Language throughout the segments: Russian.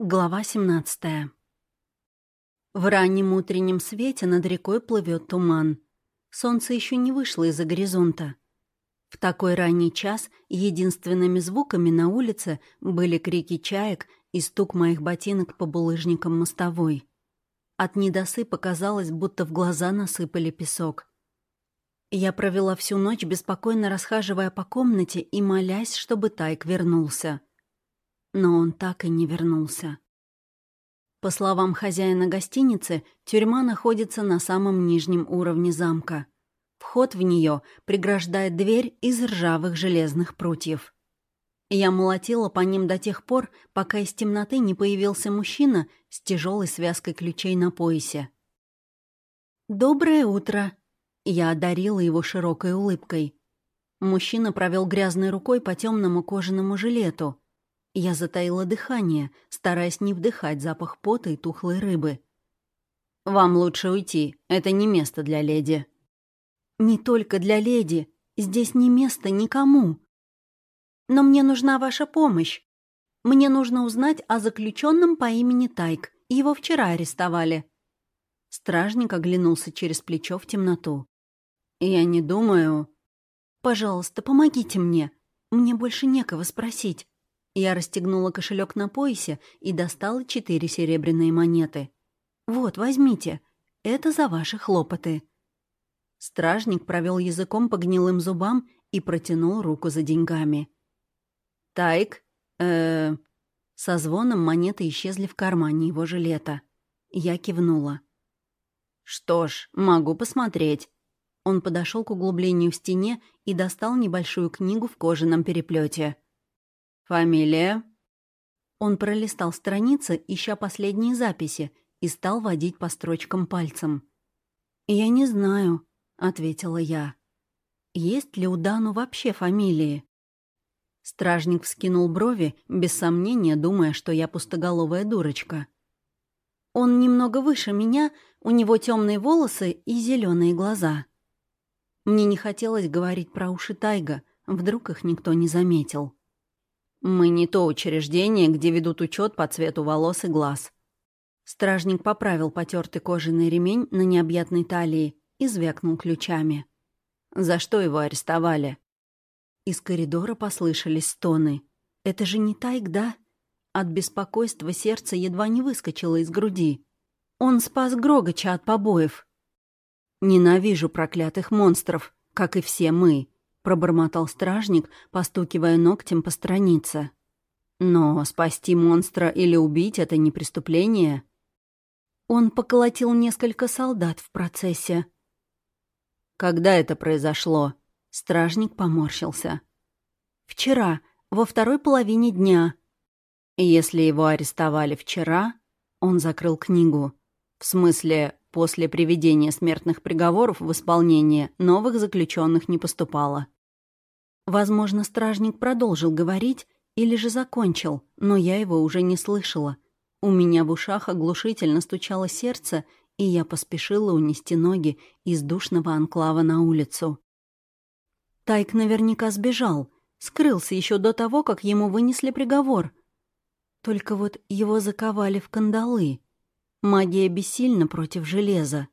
Глава 17 В раннем утреннем свете над рекой плывет туман. Солнце еще не вышло из-за горизонта. В такой ранний час единственными звуками на улице были крики чаек и стук моих ботинок по булыжникам мостовой. От недосыпа казалось, будто в глаза насыпали песок. Я провела всю ночь, беспокойно расхаживая по комнате и молясь, чтобы Тайк вернулся но он так и не вернулся. По словам хозяина гостиницы, тюрьма находится на самом нижнем уровне замка. Вход в нее преграждает дверь из ржавых железных прутьев. Я молотила по ним до тех пор, пока из темноты не появился мужчина с тяжелой связкой ключей на поясе. «Доброе утро!» Я одарила его широкой улыбкой. Мужчина провел грязной рукой по темному кожаному жилету. Я затаила дыхание, стараясь не вдыхать запах пота и тухлой рыбы. «Вам лучше уйти. Это не место для леди». «Не только для леди. Здесь не место никому. Но мне нужна ваша помощь. Мне нужно узнать о заключенном по имени Тайк. Его вчера арестовали». Стражник оглянулся через плечо в темноту. «Я не думаю...» «Пожалуйста, помогите мне. Мне больше некого спросить. Я расстегнула кошелек на поясе и достала четыре серебряные монеты. «Вот, возьмите. Это за ваши хлопоты». Стражник провел языком по гнилым зубам и протянул руку за деньгами. «Тайк, э, Со звоном монеты исчезли в кармане его жилета. Я кивнула. «Что ж, могу посмотреть». Он подошел к углублению в стене и достал небольшую книгу в кожаном переплете. «Фамилия?» Он пролистал страницы, ища последние записи, и стал водить по строчкам пальцем. «Я не знаю», — ответила я. «Есть ли у Дану вообще фамилии?» Стражник вскинул брови, без сомнения думая, что я пустоголовая дурочка. «Он немного выше меня, у него темные волосы и зеленые глаза». Мне не хотелось говорить про уши Тайга, вдруг их никто не заметил. «Мы не то учреждение, где ведут учет по цвету волос и глаз». Стражник поправил потертый кожаный ремень на необъятной талии и звякнул ключами. «За что его арестовали?» Из коридора послышались стоны. «Это же не Тайк, да?» От беспокойства сердце едва не выскочило из груди. «Он спас Грогача от побоев». «Ненавижу проклятых монстров, как и все мы», пробормотал стражник, постукивая ногтем по странице. «Но спасти монстра или убить — это не преступление?» Он поколотил несколько солдат в процессе. «Когда это произошло?» Стражник поморщился. «Вчера, во второй половине дня». «Если его арестовали вчера...» Он закрыл книгу. «В смысле, после приведения смертных приговоров в исполнение новых заключенных не поступало». Возможно, стражник продолжил говорить или же закончил, но я его уже не слышала. У меня в ушах оглушительно стучало сердце, и я поспешила унести ноги из душного анклава на улицу. Тайк наверняка сбежал, скрылся еще до того, как ему вынесли приговор. Только вот его заковали в кандалы. Магия бессильна против железа.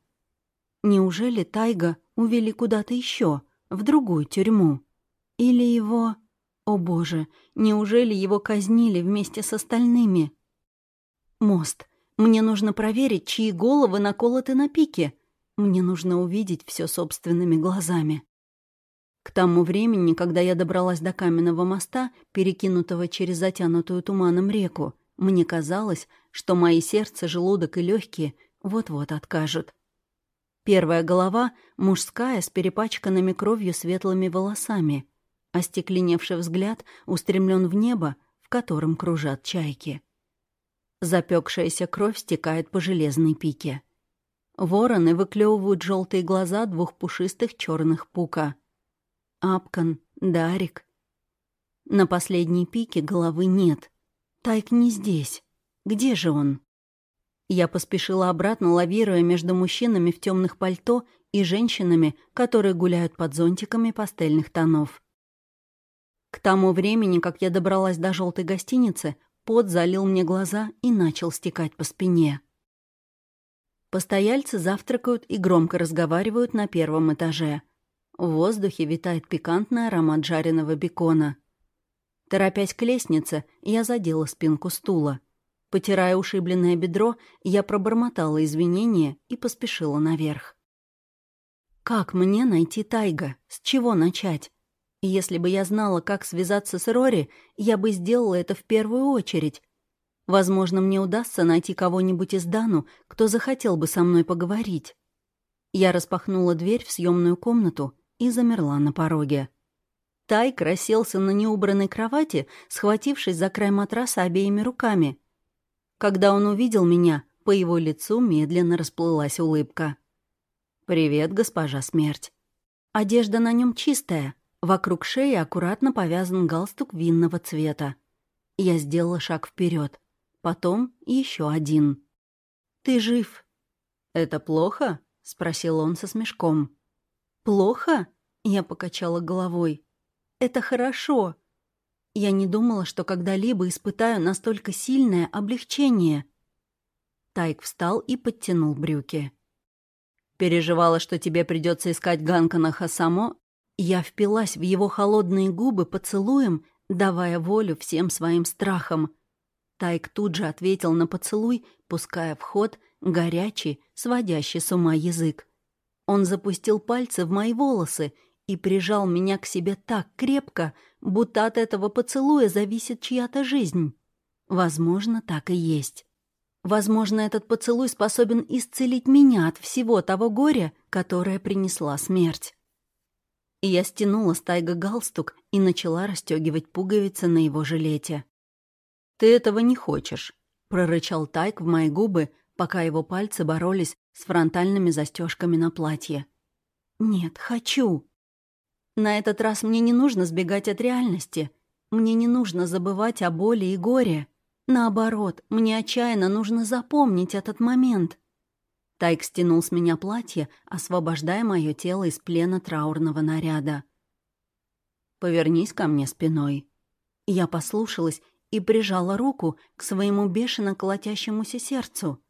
Неужели Тайга увели куда-то еще, в другую тюрьму? Или его... О боже, неужели его казнили вместе с остальными? Мост. Мне нужно проверить, чьи головы наколоты на пике. Мне нужно увидеть все собственными глазами. К тому времени, когда я добралась до каменного моста, перекинутого через затянутую туманом реку, мне казалось, что мои сердце, желудок и легкие вот-вот откажут. Первая голова — мужская, с перепачканными кровью светлыми волосами — Остекленевший взгляд устремлен в небо, в котором кружат чайки. Запекшаяся кровь стекает по железной пике. Вороны выклевывают желтые глаза двух пушистых черных пука. Апкан, Дарик. На последней пике головы нет. Тайк не здесь. Где же он? Я поспешила обратно, лавируя между мужчинами в темных пальто и женщинами, которые гуляют под зонтиками пастельных тонов. К тому времени, как я добралась до желтой гостиницы, Пот залил мне глаза и начал стекать по спине. Постояльцы завтракают и громко разговаривают на первом этаже. В воздухе витает пикантный аромат жареного бекона. Торопясь к лестнице, я задела спинку стула. Потирая ушибленное бедро, я пробормотала извинения и поспешила наверх. Как мне найти Тайга? С чего начать? Если бы я знала, как связаться с Рори, я бы сделала это в первую очередь. Возможно, мне удастся найти кого-нибудь из Дану, кто захотел бы со мной поговорить. Я распахнула дверь в съемную комнату и замерла на пороге. Тайк расселся на неубранной кровати, схватившись за край матраса обеими руками. Когда он увидел меня, по его лицу медленно расплылась улыбка. «Привет, госпожа смерть». Одежда на нем чистая, Вокруг шеи аккуратно повязан галстук винного цвета. Я сделала шаг вперед, потом еще один. «Ты жив?» «Это плохо?» — спросил он со смешком. «Плохо?» — я покачала головой. «Это хорошо. Я не думала, что когда-либо испытаю настолько сильное облегчение». Тайк встал и подтянул брюки. «Переживала, что тебе придется искать Ганкана Хасамо я впилась в его холодные губы поцелуем, давая волю всем своим страхам. Тайк тут же ответил на поцелуй, пуская в ход горячий, сводящий с ума язык. Он запустил пальцы в мои волосы и прижал меня к себе так крепко, будто от этого поцелуя зависит чья-то жизнь. Возможно, так и есть. Возможно, этот поцелуй способен исцелить меня от всего того горя, которое принесла смерть я стянула с Тайга галстук и начала расстегивать пуговицы на его жилете. «Ты этого не хочешь», — прорычал Тайг в мои губы, пока его пальцы боролись с фронтальными застежками на платье. «Нет, хочу». На этот раз мне не нужно сбегать от реальности. Мне не нужно забывать о боли и горе. Наоборот, мне отчаянно нужно запомнить этот момент. Тайк стянул с меня платье, освобождая мое тело из плена траурного наряда. «Повернись ко мне спиной». Я послушалась и прижала руку к своему бешено колотящемуся сердцу.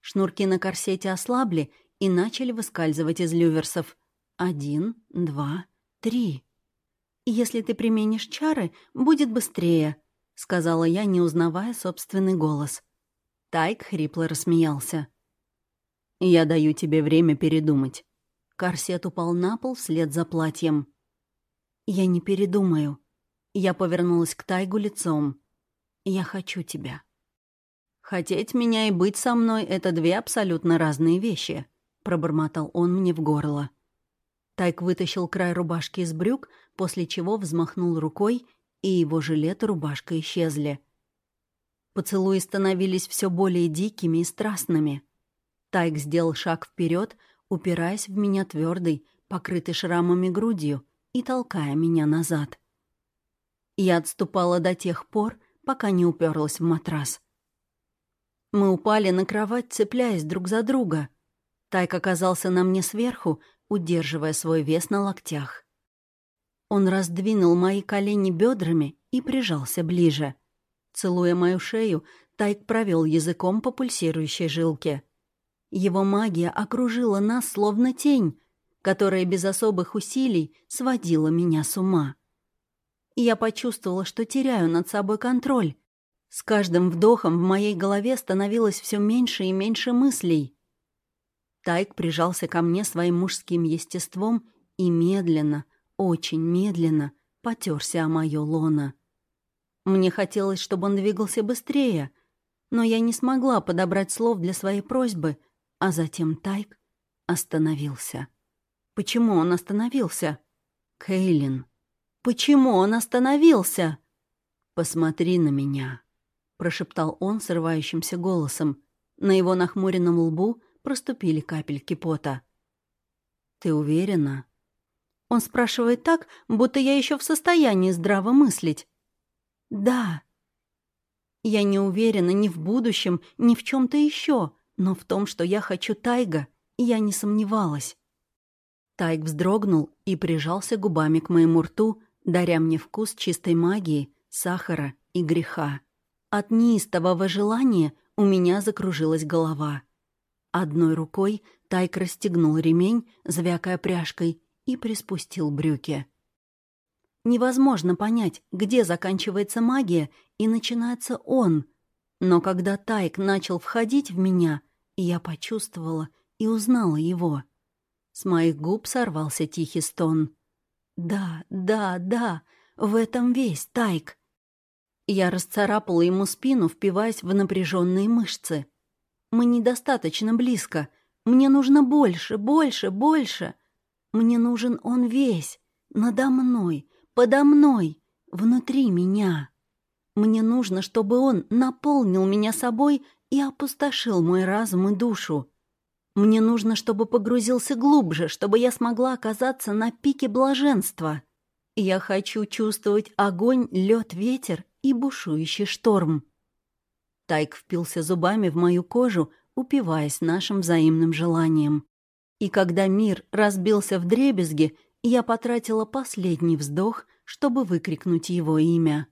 Шнурки на корсете ослабли и начали выскальзывать из люверсов. Один, два, три. «Если ты применишь чары, будет быстрее», — сказала я, не узнавая собственный голос. Тайк хрипло рассмеялся. «Я даю тебе время передумать». Корсет упал на пол вслед за платьем. «Я не передумаю». Я повернулась к Тайгу лицом. «Я хочу тебя». «Хотеть меня и быть со мной — это две абсолютно разные вещи», — пробормотал он мне в горло. Тайк вытащил край рубашки из брюк, после чего взмахнул рукой, и его жилет и рубашка исчезли. Поцелуи становились все более дикими и страстными. Тайк сделал шаг вперед, упираясь в меня твердой, покрытой шрамами грудью и толкая меня назад. Я отступала до тех пор, пока не уперлась в матрас. Мы упали на кровать, цепляясь друг за друга. Тайк оказался на мне сверху, удерживая свой вес на локтях. Он раздвинул мои колени бедрами и прижался ближе. Целуя мою шею, Тайк провел языком по пульсирующей жилке. Его магия окружила нас словно тень, которая без особых усилий сводила меня с ума. я почувствовала, что теряю над собой контроль. С каждым вдохом в моей голове становилось все меньше и меньше мыслей. Тайк прижался ко мне своим мужским естеством и медленно, очень медленно потерся о мое лоно. Мне хотелось, чтобы он двигался быстрее, но я не смогла подобрать слов для своей просьбы — а затем Тайк остановился. Почему он остановился? Кейлин. Почему он остановился? Посмотри на меня, прошептал он срывающимся голосом. На его нахмуренном лбу проступили капельки пота. Ты уверена? Он спрашивает так, будто я еще в состоянии здраво мыслить. Да. Я не уверена ни в будущем, ни в чем-то еще. Но в том, что я хочу Тайга, я не сомневалась. Тайг вздрогнул и прижался губами к моему рту, даря мне вкус чистой магии, сахара и греха. От неистового желания у меня закружилась голова. Одной рукой Тайк расстегнул ремень, звякая пряжкой, и приспустил брюки. Невозможно понять, где заканчивается магия и начинается он. Но когда Тайк начал входить в меня, я почувствовала и узнала его. С моих губ сорвался тихий стон. «Да, да, да, в этом весь Тайк». Я расцарапала ему спину, впиваясь в напряженные мышцы. «Мы недостаточно близко. Мне нужно больше, больше, больше. Мне нужен он весь, надо мной, подо мной, внутри меня. Мне нужно, чтобы он наполнил меня собой и опустошил мой разум и душу. Мне нужно, чтобы погрузился глубже, чтобы я смогла оказаться на пике блаженства. Я хочу чувствовать огонь, лед, ветер и бушующий шторм. Тайк впился зубами в мою кожу, упиваясь нашим взаимным желанием. И когда мир разбился в дребезги, я потратила последний вздох, чтобы выкрикнуть его имя.